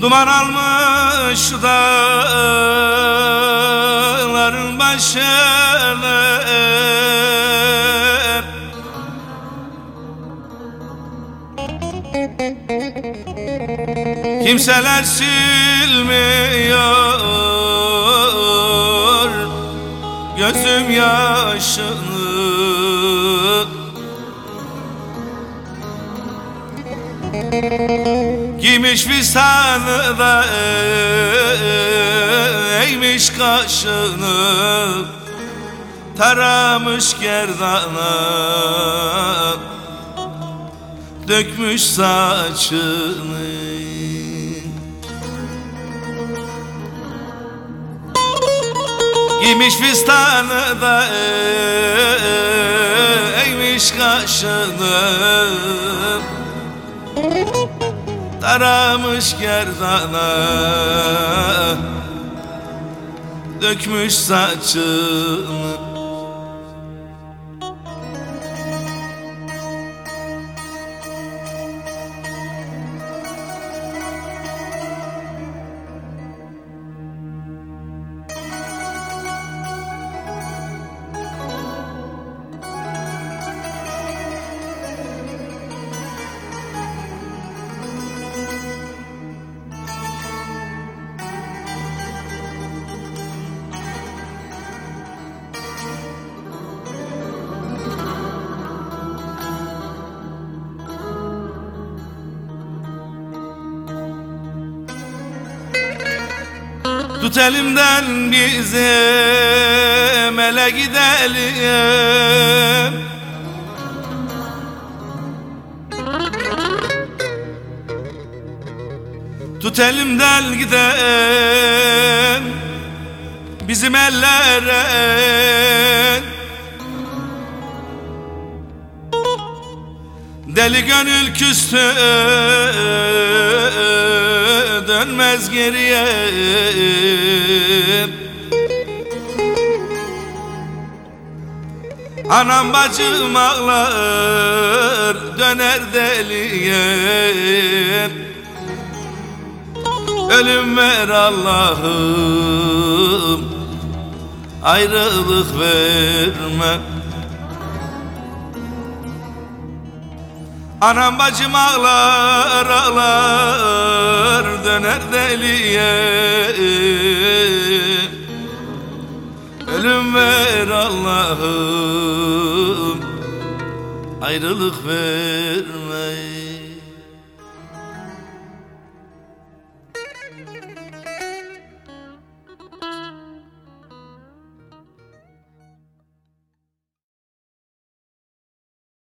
Duman almış dağların başını Kimseler silmiyor. Gözüm yaşını Giymiş fistanı da eğmiş kaşını Taramış gerdana Dökmüş saçını. Giymiş fistanı da eğmiş kaşını Taramış gerdana. Dökmüş saçını Tut elimden bizim ele gidelim. Tut elimden giden bizim ellere. Deli gönül küstü dönmez geriye. Anam bacım ağlar döner deliye. Ölüm ver Allah'ım Ayrılık verme Anam bacım ağlar ağlar döner deliye. Ölüm ver Allah'ım ayrılık verme